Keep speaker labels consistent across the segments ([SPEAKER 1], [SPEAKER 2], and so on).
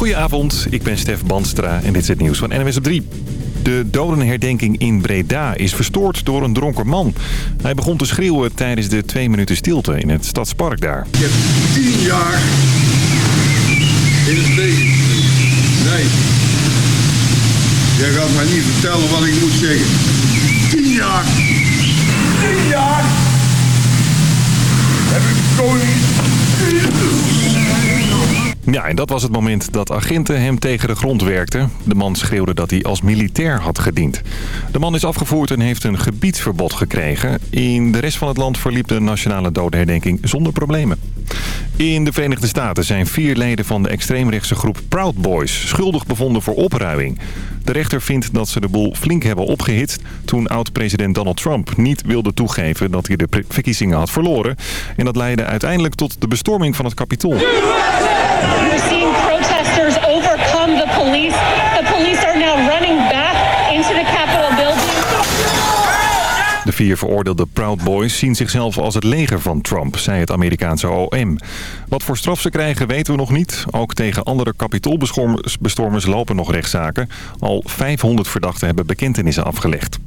[SPEAKER 1] Goedenavond, ik ben Stef Bandstra en dit is het nieuws van NWS op 3. De dodenherdenking in Breda is verstoord door een dronken man. Hij begon te schreeuwen tijdens de twee minuten stilte in het stadspark daar.
[SPEAKER 2] Ik heb tien jaar in het leven. Nee. Jij gaat mij niet vertellen wat ik moet zeggen. Tien jaar. Tien jaar. Heb ik koning.
[SPEAKER 1] Ja, en dat was het moment dat agenten hem tegen de grond werkten. De man schreeuwde dat hij als militair had gediend. De man is afgevoerd en heeft een gebiedsverbod gekregen. In de rest van het land verliep de nationale dodenherdenking zonder problemen. In de Verenigde Staten zijn vier leden van de extreemrechtse groep Proud Boys schuldig bevonden voor opruiming. De rechter vindt dat ze de boel flink hebben opgehitst toen oud-president Donald Trump niet wilde toegeven dat hij de verkiezingen had verloren. En dat leidde uiteindelijk tot de bestorming van het Capitool.
[SPEAKER 3] We're seeing protesters overcome. The police
[SPEAKER 1] vier veroordeelde Proud Boys zien zichzelf als het leger van Trump, zei het Amerikaanse OM. Wat voor straf ze krijgen weten we nog niet. Ook tegen andere kapitoolbestormers lopen nog rechtszaken. Al 500 verdachten hebben bekentenissen afgelegd.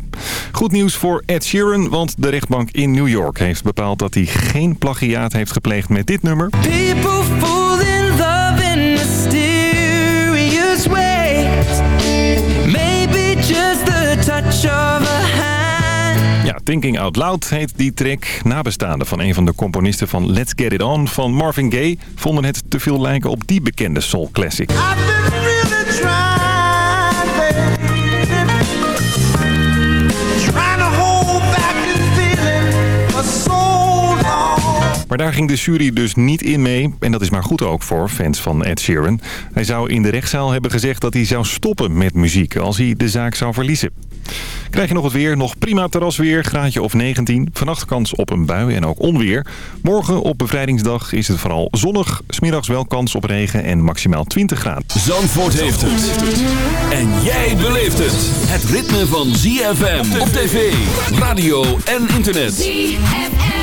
[SPEAKER 1] Goed nieuws voor Ed Sheeran, want de rechtbank in New York heeft bepaald dat hij geen plagiaat heeft gepleegd met dit nummer.
[SPEAKER 4] People fall in love in. Maybe just the touch of a.
[SPEAKER 1] Thinking Out Loud heet die track. Nabestaanden van een van de componisten van Let's Get It On van Marvin Gaye... vonden het te veel lijken op die bekende soul classic. Maar daar ging de jury dus niet in mee. En dat is maar goed ook voor fans van Ed Sheeran. Hij zou in de rechtszaal hebben gezegd dat hij zou stoppen met muziek... als hij de zaak zou verliezen. Krijg je nog het weer, nog prima terrasweer, graadje of 19. Vannacht kans op een bui en ook onweer. Morgen op bevrijdingsdag is het vooral zonnig. Smiddags wel kans op regen en maximaal 20 graden.
[SPEAKER 5] Zandvoort heeft het. En jij beleeft het. Het ritme van ZFM op tv, radio en internet.
[SPEAKER 6] ZFM.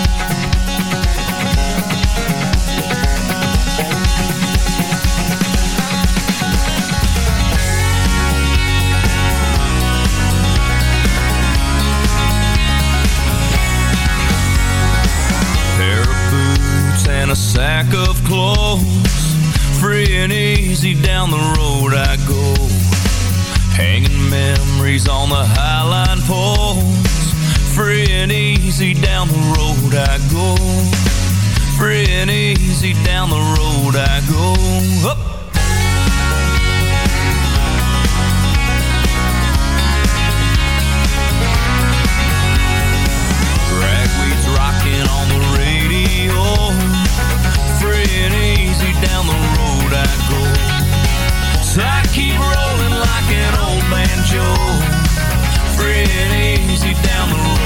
[SPEAKER 7] A sack of clothes. Free and easy down the road I go. Hanging memories on the highline poles. Free and easy down the road I go. Free and easy down the road I go. Up. Ragweed's rocking on the radio. Old banjo. Free and easy down the road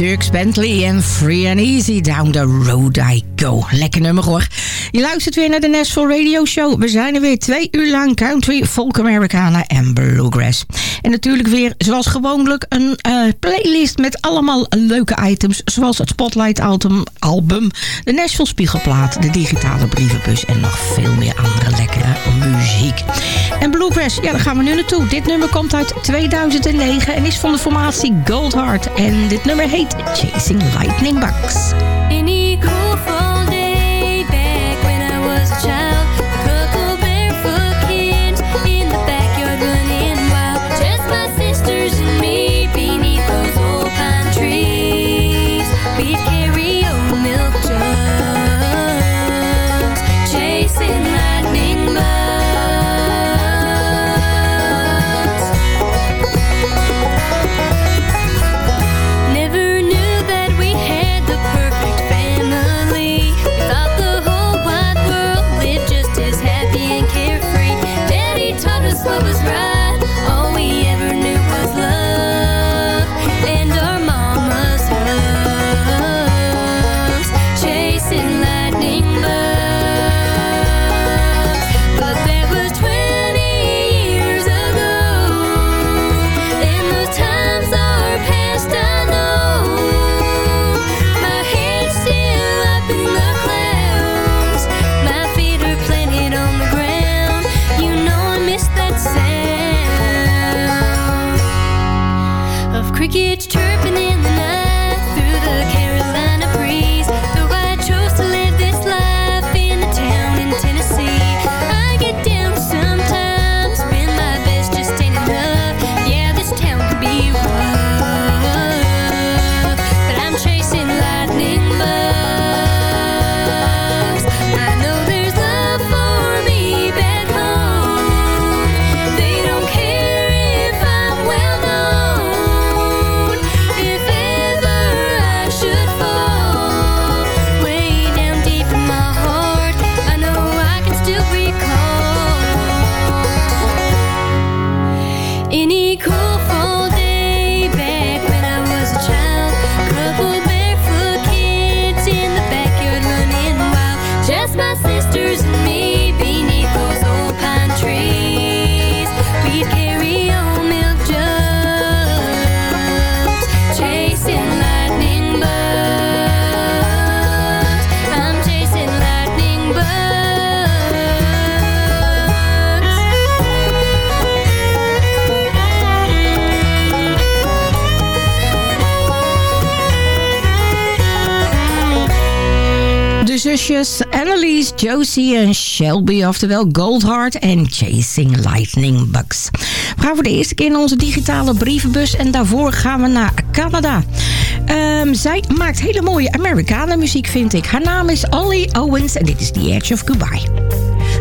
[SPEAKER 8] Dirks Bentley en Free and Easy Down the Road I Go. Lekker nummer hoor. Je luistert weer naar de Nashville Radio Show. We zijn er weer twee uur lang country, folk Americana en bluegrass. En natuurlijk weer, zoals gewoonlijk, een eh, playlist met allemaal leuke items. Zoals het Spotlight album, album, de Nashville Spiegelplaat, de digitale brievenbus en nog veel meer andere lekkere muziek. En bluegrass, ja, daar gaan we nu naartoe. Dit nummer komt uit 2009 en is van de formatie Goldheart. En dit nummer heet Chasing Lightning Bugs. Precious, Josie en Shelby, oftewel Goldheart en Chasing Lightning Bugs. We gaan voor de eerste keer in onze digitale brievenbus en daarvoor gaan we naar Canada. Ehm, zij maakt hele mooie Amerikanen muziek, vind ik. Haar naam is Ollie Owens en dit is The Edge of Goodbye.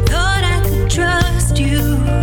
[SPEAKER 9] Thought I trust you.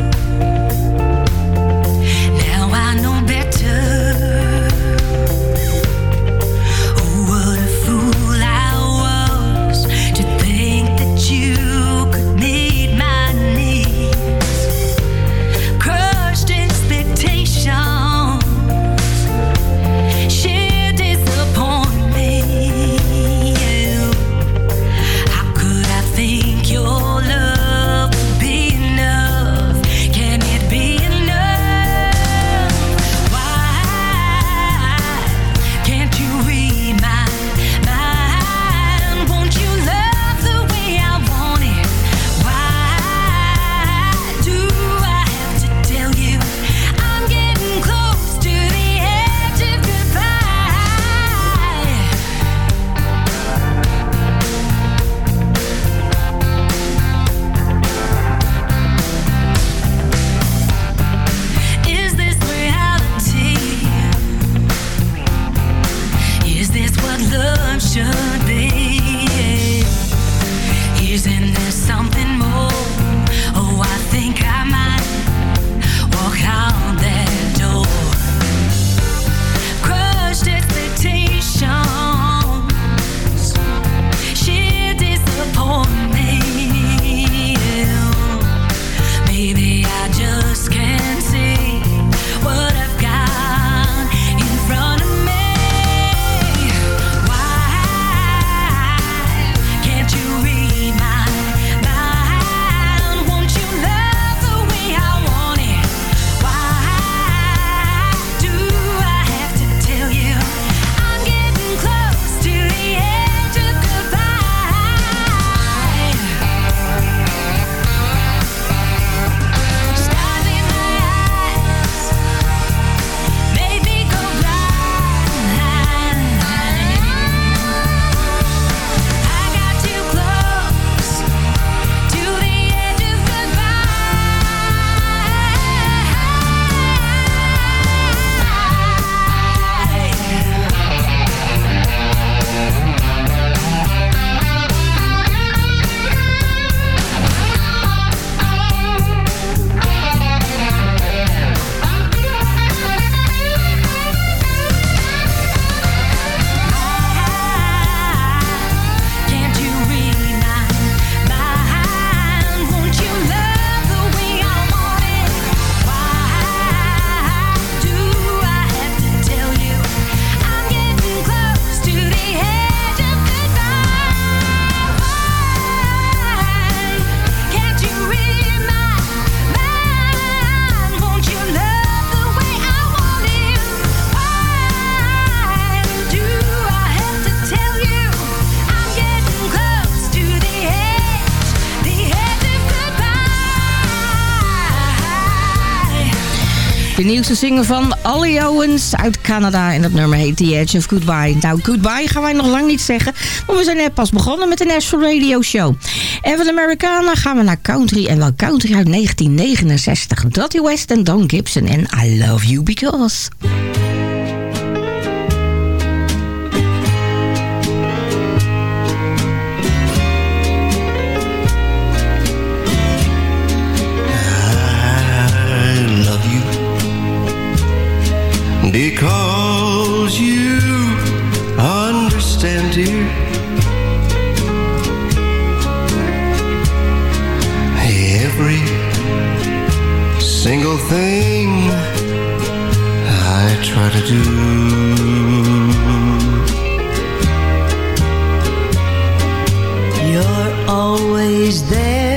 [SPEAKER 10] Nieuwste single van Ollie Owens uit Canada. En dat nummer heet The Edge of Goodbye. Nou, goodbye gaan wij nog lang niet zeggen. Maar we zijn net pas begonnen met de National Radio Show. En van Americana gaan we naar country. En wel country uit 1969. Dottie West en Don Gibson. En I Love You Because...
[SPEAKER 11] Every single thing I try to do.
[SPEAKER 12] You're always there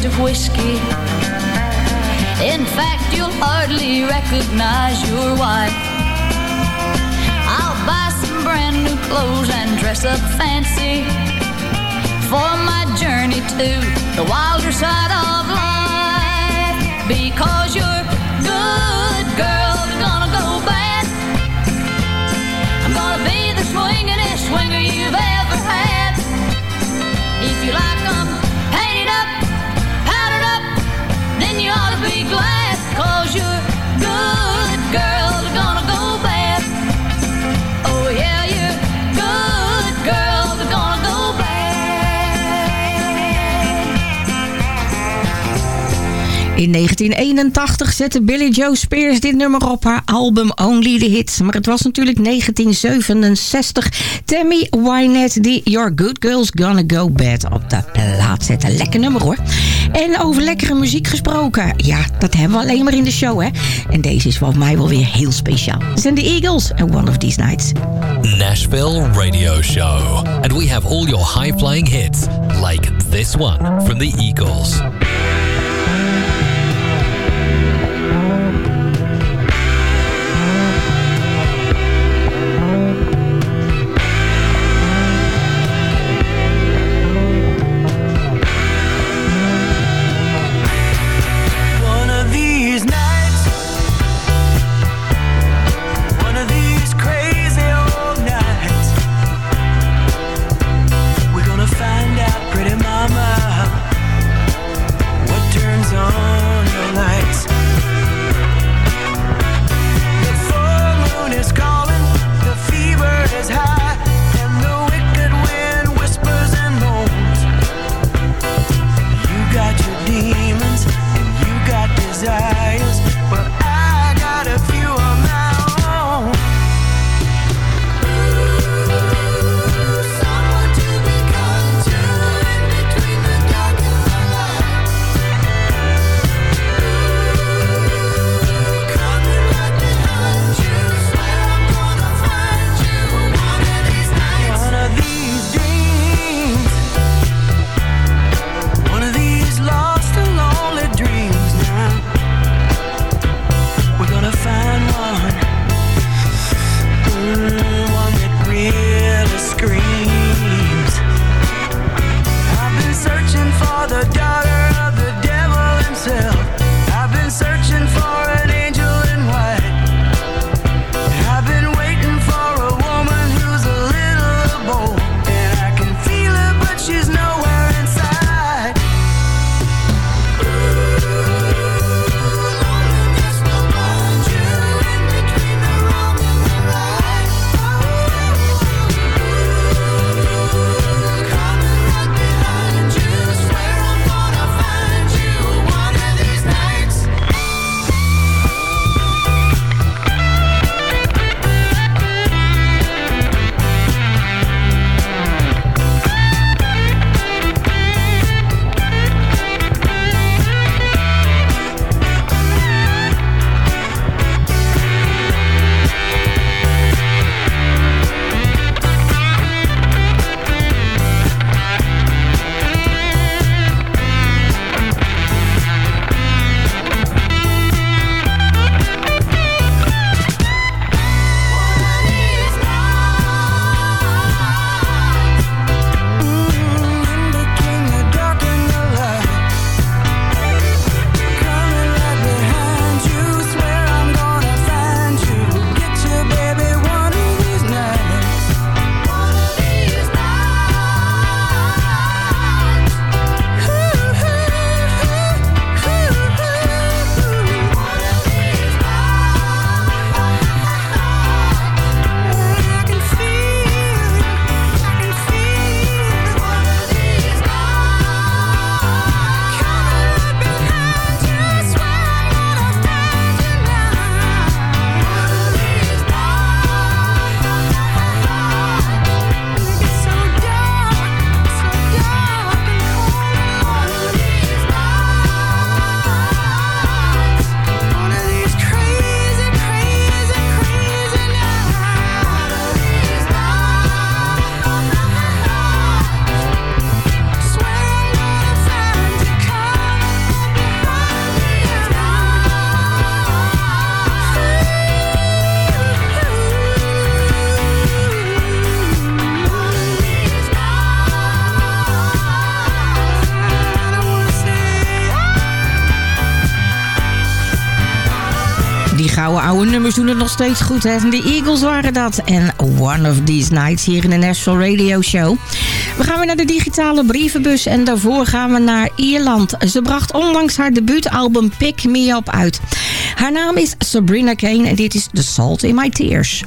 [SPEAKER 13] taste of whiskey. In fact, you'll hardly recognize your wife. I'll buy some brand new clothes and dress up fancy for my journey to the wilder side of life. Because you're good girls are gonna go bad. I'm gonna be the swingin'est swinger you've ever had. glad.
[SPEAKER 10] In 1981 zette Billy Joe Spears dit nummer op haar album Only the Hits. Maar het was natuurlijk 1967. Tammy Wynette die Your Good Girl's Gonna Go Bad op de plaat zette. Lekker nummer hoor. En over lekkere muziek gesproken. Ja, dat hebben we alleen maar in de show hè. En deze is voor mij wel weer heel speciaal. Het zijn de Eagles en One of These Nights.
[SPEAKER 14] Nashville Radio Show. And we have all your high flying hits, like this one from the Eagles.
[SPEAKER 10] Steeds goed. Hè? De Eagles waren dat. En One of These Nights hier in de National Radio Show. We gaan weer naar de digitale brievenbus. En daarvoor gaan we naar Ierland. Ze bracht onlangs haar debuutalbum Pick Me Up uit. Haar naam is Sabrina Kane. En dit is The Salt in My Tears.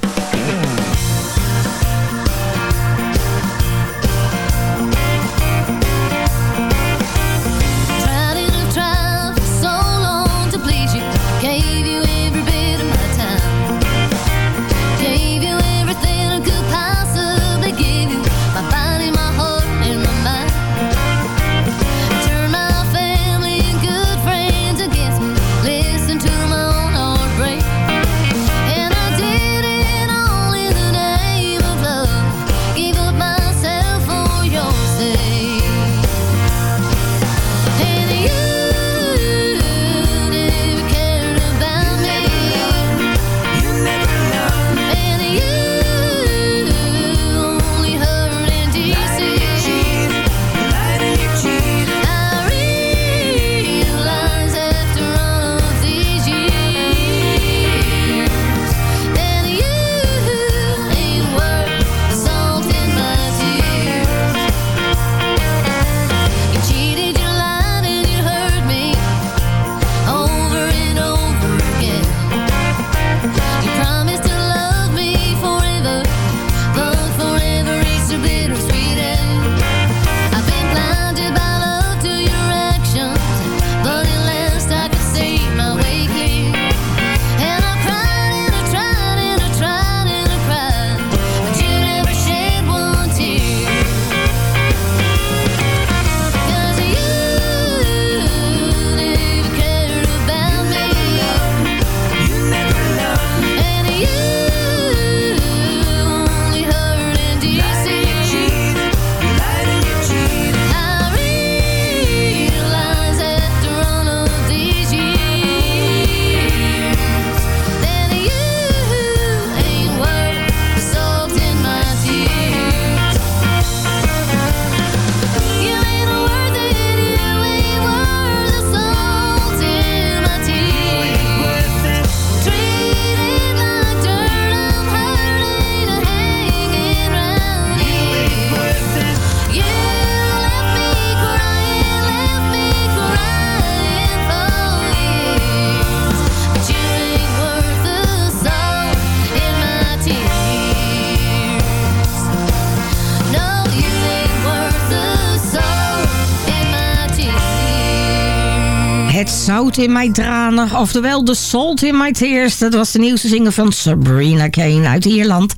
[SPEAKER 10] In mijn tranen, oftewel de salt in my tears. Dat was de nieuwste zinger van Sabrina Kane uit Ierland.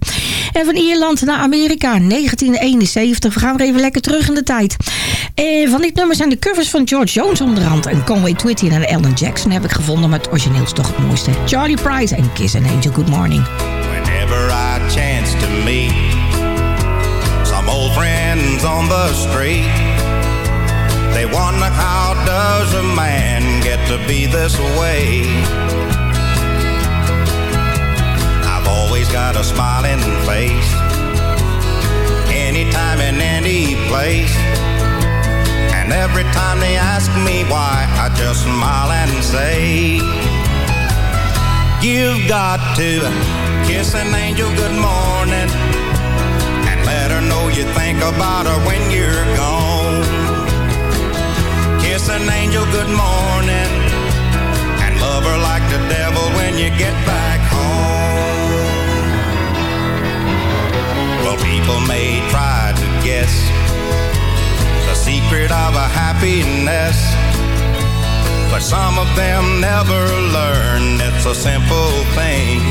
[SPEAKER 10] En van Ierland naar Amerika, 1971. We gaan weer even lekker terug in de tijd. Van dit nummer zijn de covers van George Jones onderhand. En Conway Twitty en Ellen Jackson heb ik gevonden. Maar het origineel is toch het mooiste. Charlie Price en Kiss an Angel, Good Morning.
[SPEAKER 15] Whenever I chance to meet some old friends on the street, they wonder how does a man get to be this way? I've always got a smiling face, anytime in any place. And every time they ask me why, I just smile and say, You've got to kiss an angel good morning and let her know you think about her when you're gone. Kiss an angel good morning and love her like the devil when you get back home. Well, people may try to guess the secret of a happiness. But some of them never learn it's a simple thing.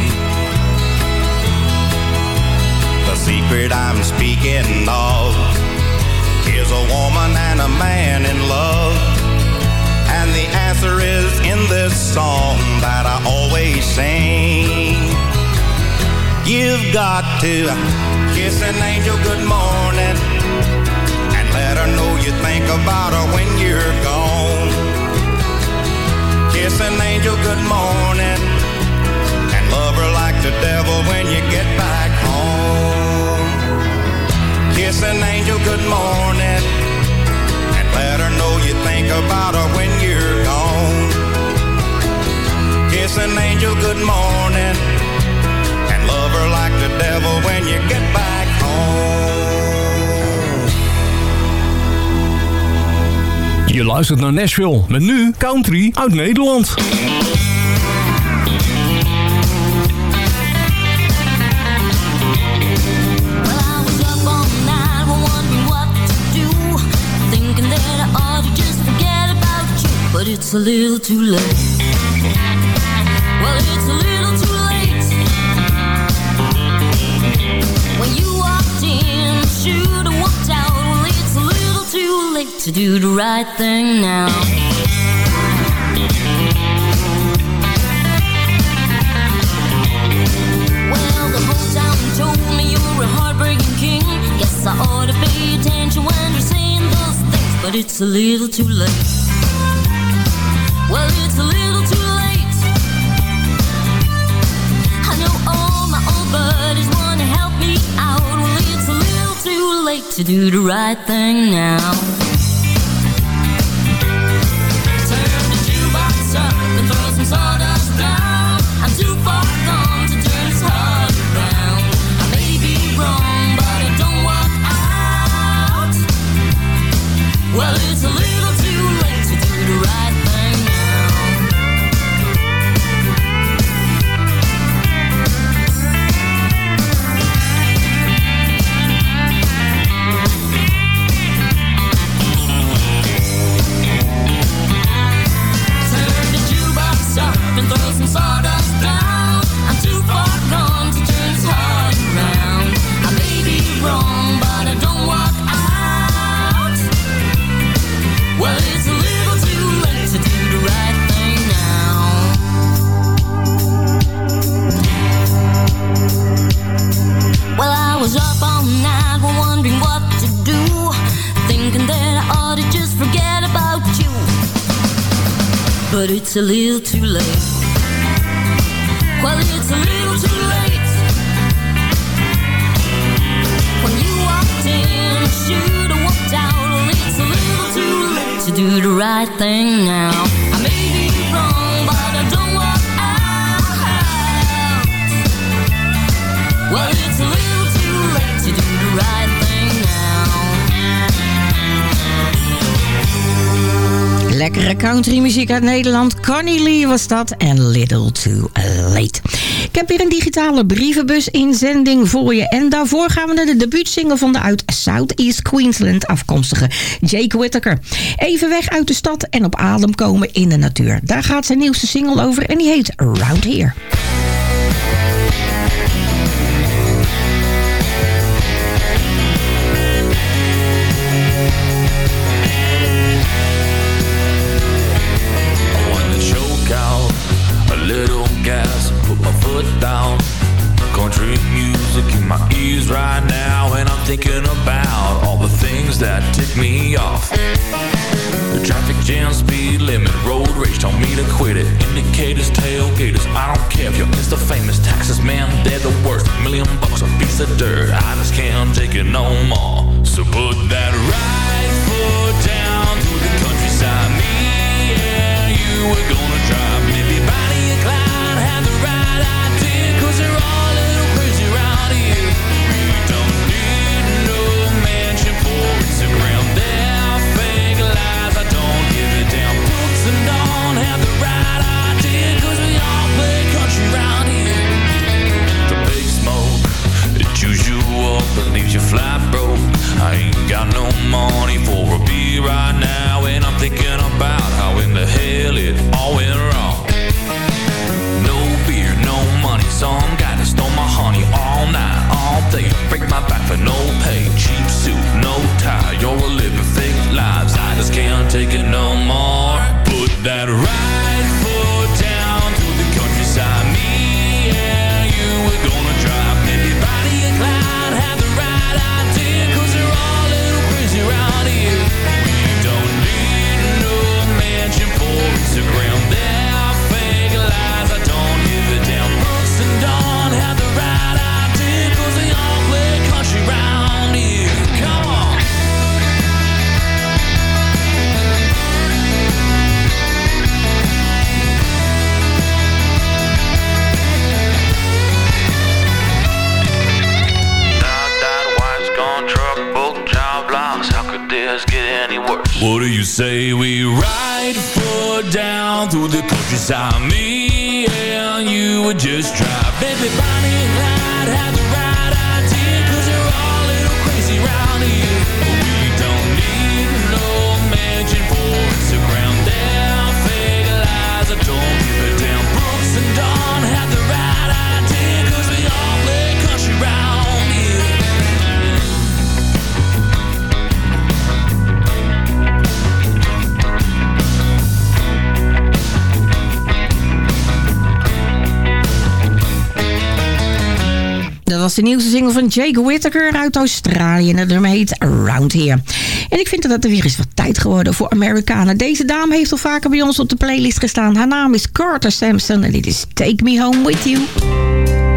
[SPEAKER 15] The secret I'm speaking of is a woman and a man in love. The answer is in this song that I always sing. You've got to kiss an angel good morning and let her know you think about her when you're gone. Kiss an angel good morning and love her like the devil when you get back home. Kiss an angel good morning think about her when you're gone. Kiss an angel good morning and love her like the devil when you get back home.
[SPEAKER 16] Je luistert naar Nashville met nu country uit Nederland.
[SPEAKER 8] A little too late. Well, it's a little too late. When you walked in, should have walked out. Well, it's a little too late to do the right thing now. Well, the whole town told me you were a heartbreaking king. Guess I ought to pay attention when you're saying those things, but it's a little too late. To do the right thing now. Little too
[SPEAKER 10] Lekkere country muziek uit Nederland. Connie Lee was dat en Little Too Late. Ik heb weer een digitale brievenbus inzending voor je. En daarvoor gaan we naar de debuutsingle van de uit Southeast Queensland afkomstige Jake Whittaker. Even weg uit de stad en op adem komen in de natuur. Daar gaat zijn nieuwste single over en die heet Around Here.
[SPEAKER 7] Off. The traffic jam, speed limit, road rage, told me to quit it. Indicators, tailgaters, I don't care if you're Mr. Famous. Taxes, man, they're the worst. Million bucks, a piece of dirt. I just can't take it no more. So put that right foot down to the countryside. Me and you are gonna drive. Maybe Bonnie and Clyde had the right idea, up and you flat broke. I ain't got no money for a beer right now, and I'm thinking about how in the hell it all went wrong. No beer, no money, some guy that stole my honey all night, all day. Break my back for no pay, cheap suit, no tie. You're living fake lives, I just can't take it no more. Put that right say we
[SPEAKER 10] Jake Whittaker uit Australië. En dat heet Around Here. En ik vind dat er weer eens wat tijd geworden voor Amerikanen. Deze dame heeft al vaker bij ons op de playlist gestaan. Haar naam is Carter Sampson en dit is Take Me Home With You.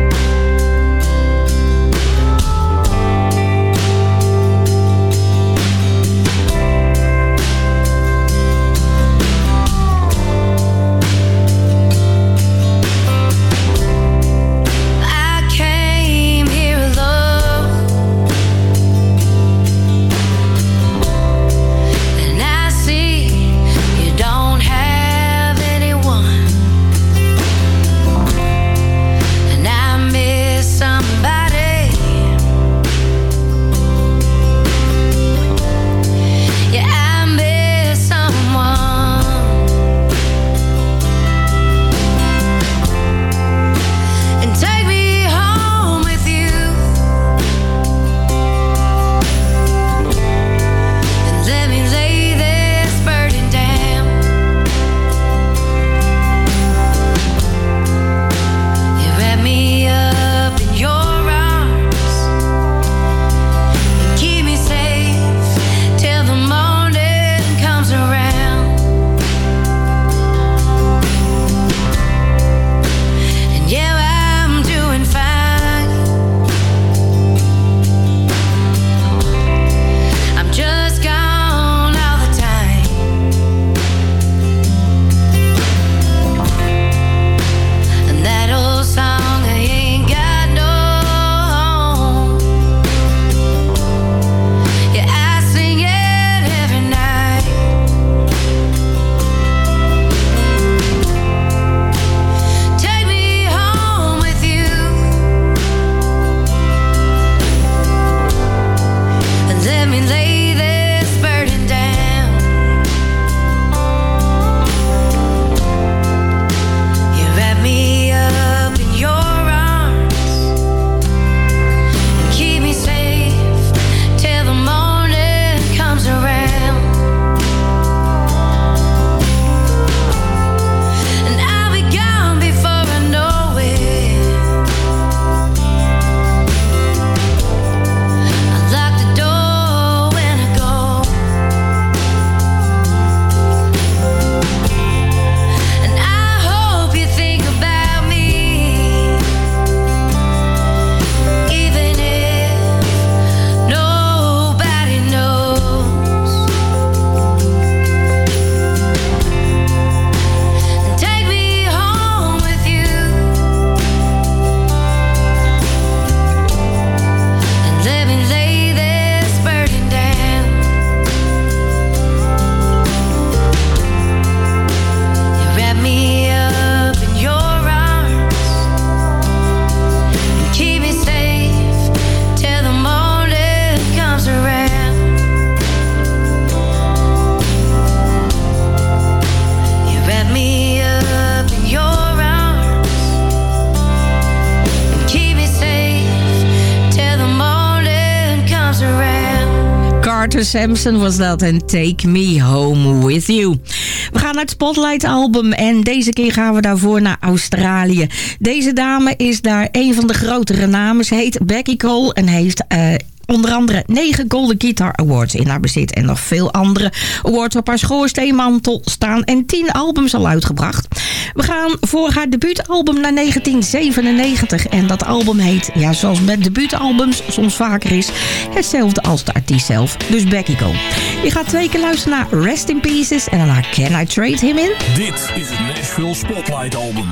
[SPEAKER 10] Sampson was dat en Take Me Home With You. We gaan naar het Spotlight album en deze keer gaan we daarvoor naar Australië. Deze dame is daar een van de grotere namen. Ze heet Becky Cole en heeft... eh, Onder andere 9 Golden Guitar Awards in haar bezit. En nog veel andere awards op haar schoorsteenmantel staan. En 10 albums al uitgebracht. We gaan voor haar debuutalbum naar 1997. En dat album heet, ja zoals met debuutalbums soms vaker is... hetzelfde als de artiest zelf. Dus Becky Cole. Je gaat twee keer luisteren naar Rest in Pieces. En daarna Can I Trade Him In?
[SPEAKER 16] Dit is het Nashville Spotlight album.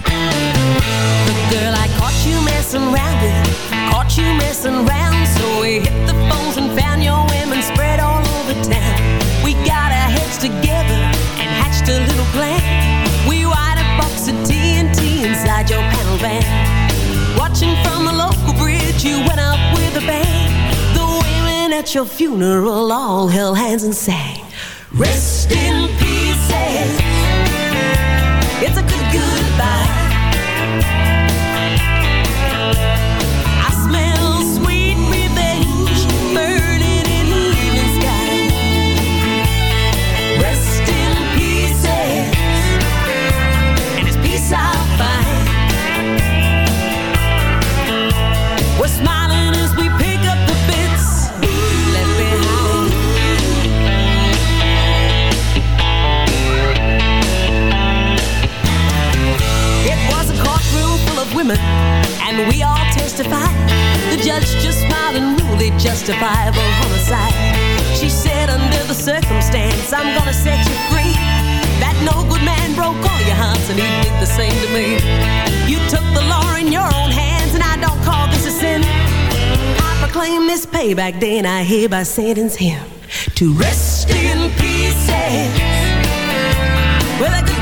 [SPEAKER 12] Girl, I caught you messing around with, caught you messing around. So we hit the phones and found your women spread all over town. We got our heads together and hatched a little plan. We wired a box of TNT inside your panel van. Watching from a local bridge, you went up with a bang. The women at your funeral all held hands and sang, Rest in pieces. It's a good goodbye. Women, and we all testify. The judge just smiled and ruled it justifiable homicide. She said, under the circumstance, I'm gonna set you free. That no good man broke all your hearts, and he did the same to me. You took the law in your own hands, and I don't call this a sin. I proclaim this payback day, and I hereby sentence him to rest in pieces with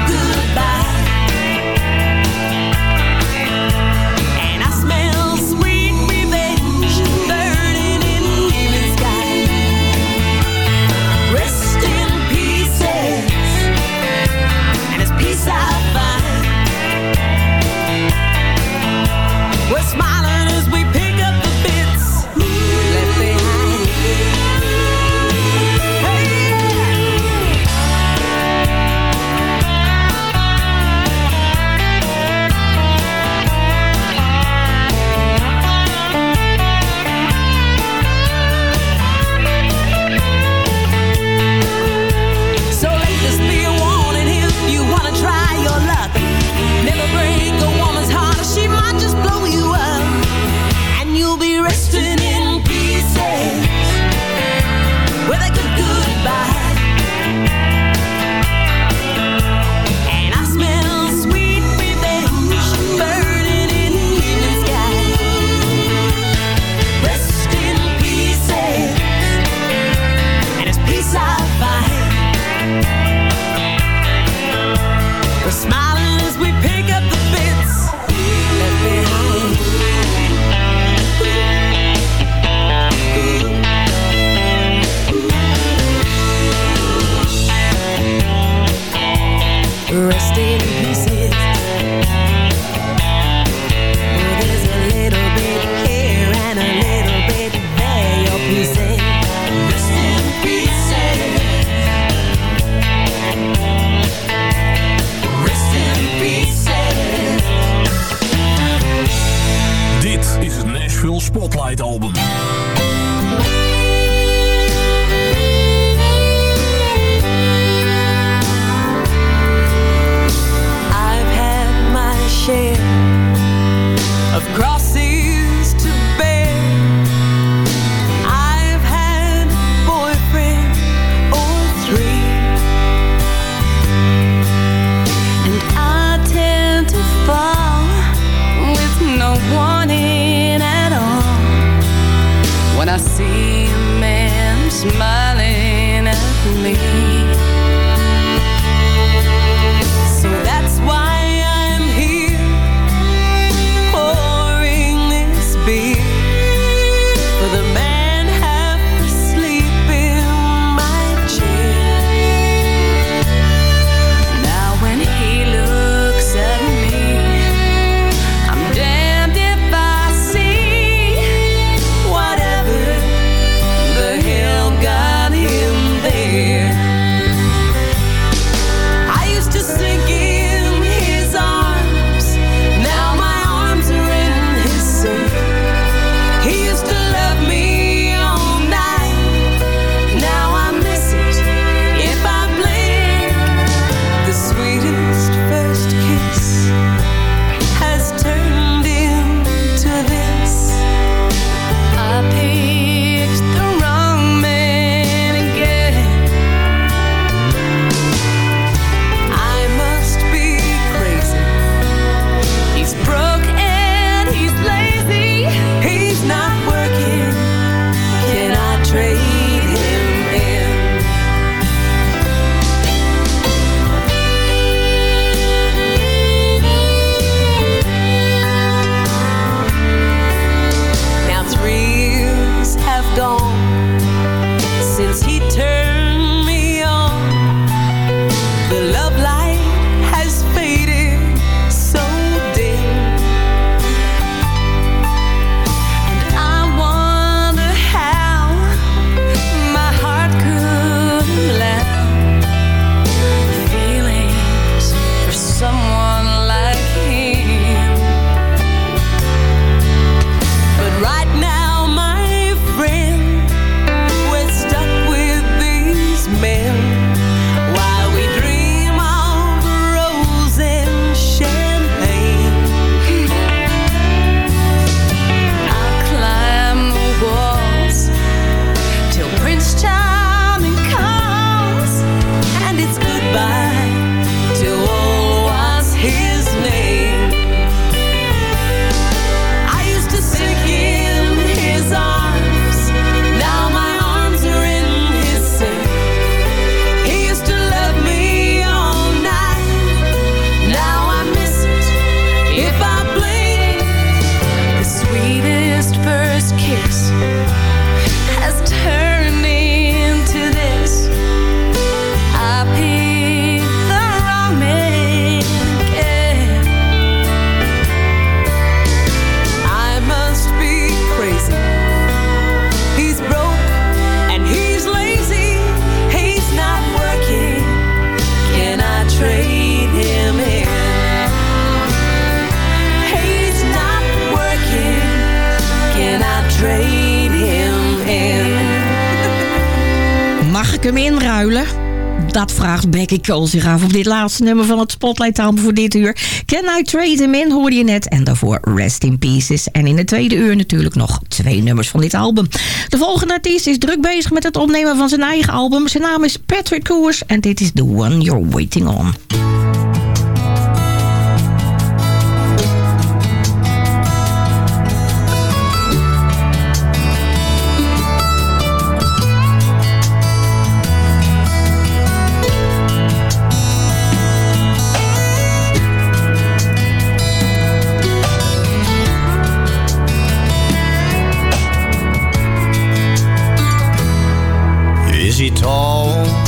[SPEAKER 10] Becky Cole zich af op dit laatste nummer van het Spotlight album voor dit uur. Can I Trade Him In hoorde je net. En daarvoor Rest in Pieces. En in het tweede uur natuurlijk nog twee nummers van dit album. De volgende artiest is druk bezig met het opnemen van zijn eigen album. Zijn naam is Patrick Koers en dit is The One You're Waiting On.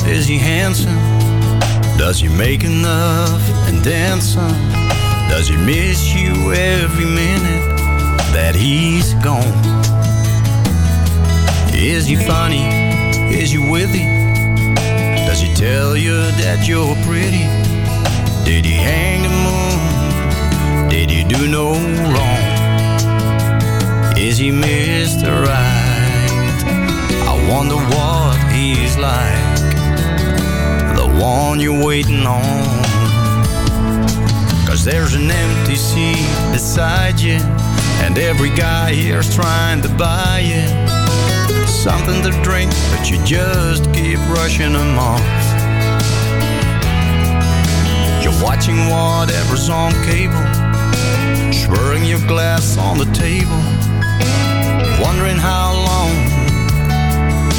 [SPEAKER 11] Is he handsome? Does he make enough and then some? Does he miss you every minute that he's gone? Is he funny? Is he witty? Does he tell you that you're pretty? Did he hang the moon? Did he do no wrong? Is he Mr. Right? I wonder what he's like one you're waiting on Cause there's an empty seat beside you And every guy here's trying to buy you Something to drink But you just keep rushing them off You're watching whatever's on cable Swirling your glass on the table Wondering how long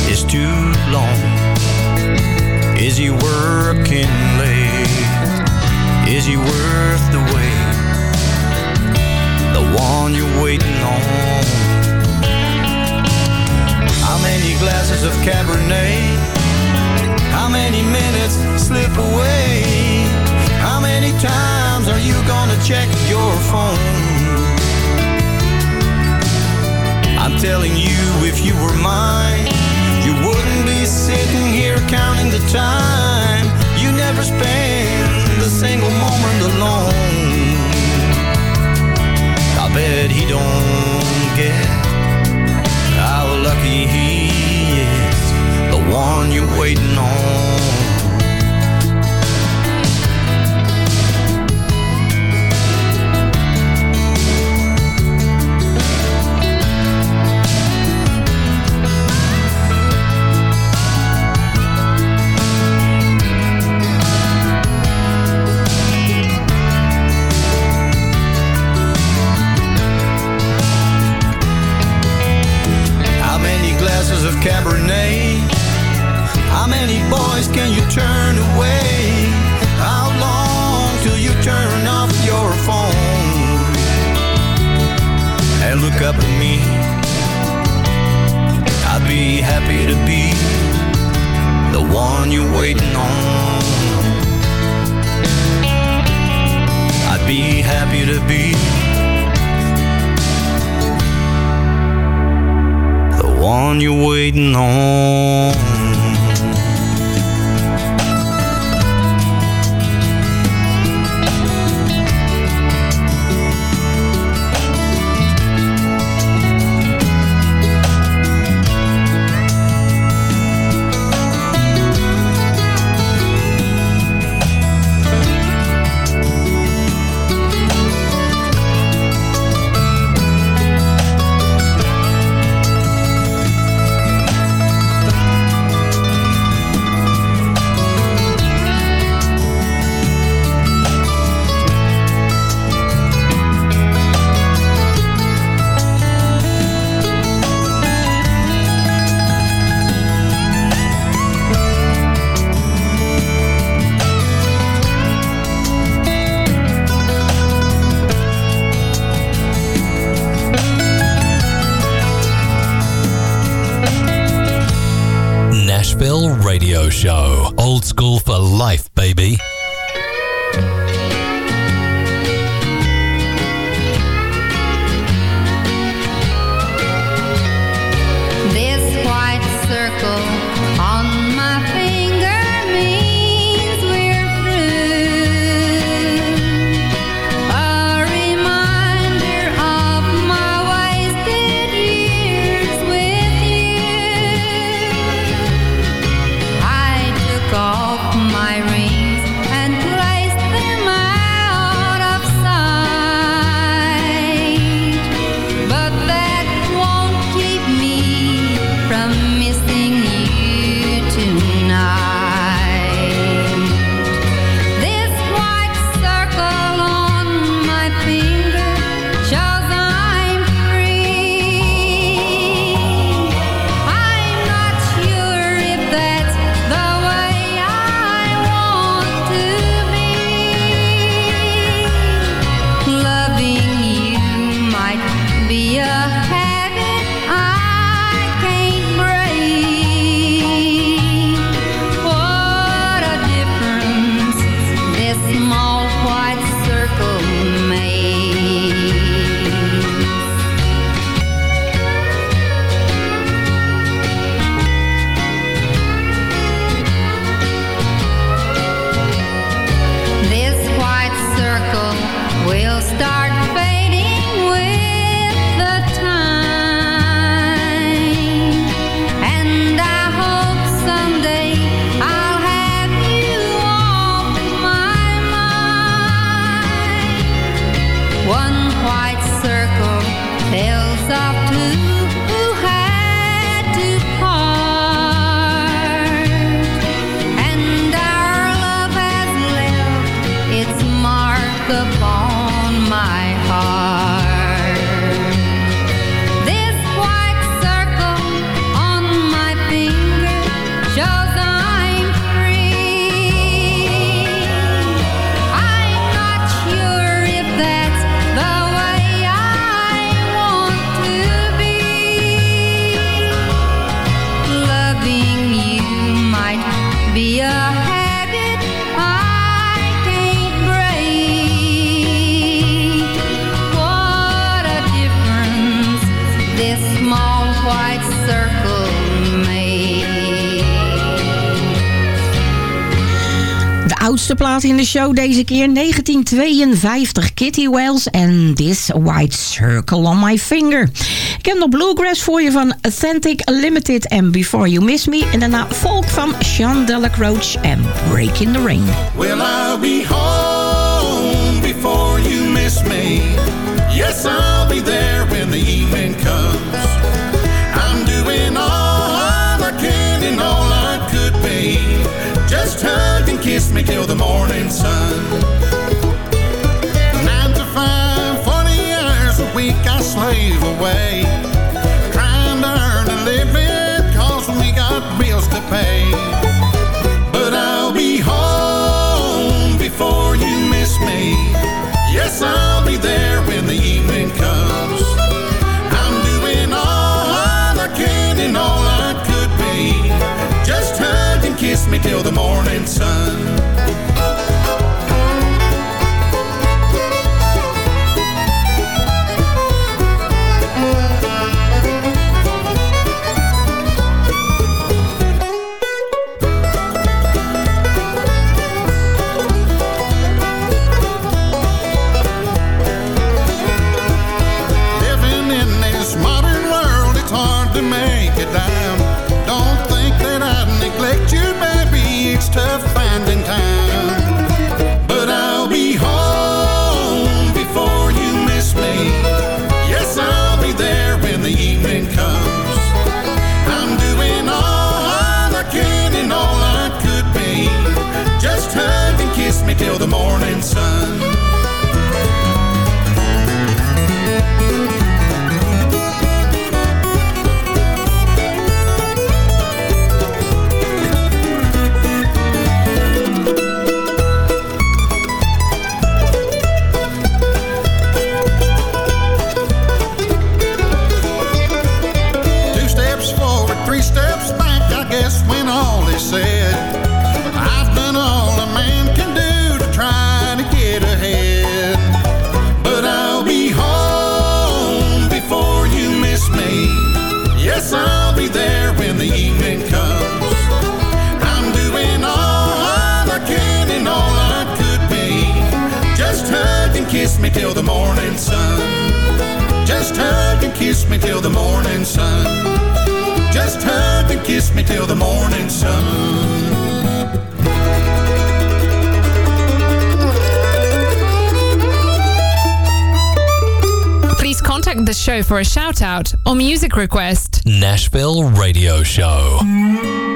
[SPEAKER 11] is too long. Is he working late? Is he worth the wait? The one you're waiting on. How many glasses of Cabernet? How many minutes slip away? How many times are you gonna check your phone? I'm telling you, if you were mine, be sitting here counting the time. You never spend a single moment alone.
[SPEAKER 14] Show. Old school for life, baby.
[SPEAKER 10] plaats in de show deze keer. 1952, Kitty Wells en This White Circle on My Finger. Ik heb nog Bluegrass voor je van Authentic Limited en Before You Miss Me. En daarna Volk van Sean Delacroach en Break in the Rain.
[SPEAKER 17] Be home before you miss me? Yes, I'll be there me till the morning sun. Nine to five, 40 hours a week I slave away. Trying to earn a living, cause we got bills to pay. Just hug and kiss me till the morning sun. Just hug and kiss me till the morning sun.
[SPEAKER 6] please contact the show for a shout out or music request.
[SPEAKER 8] Nashville Radio Show.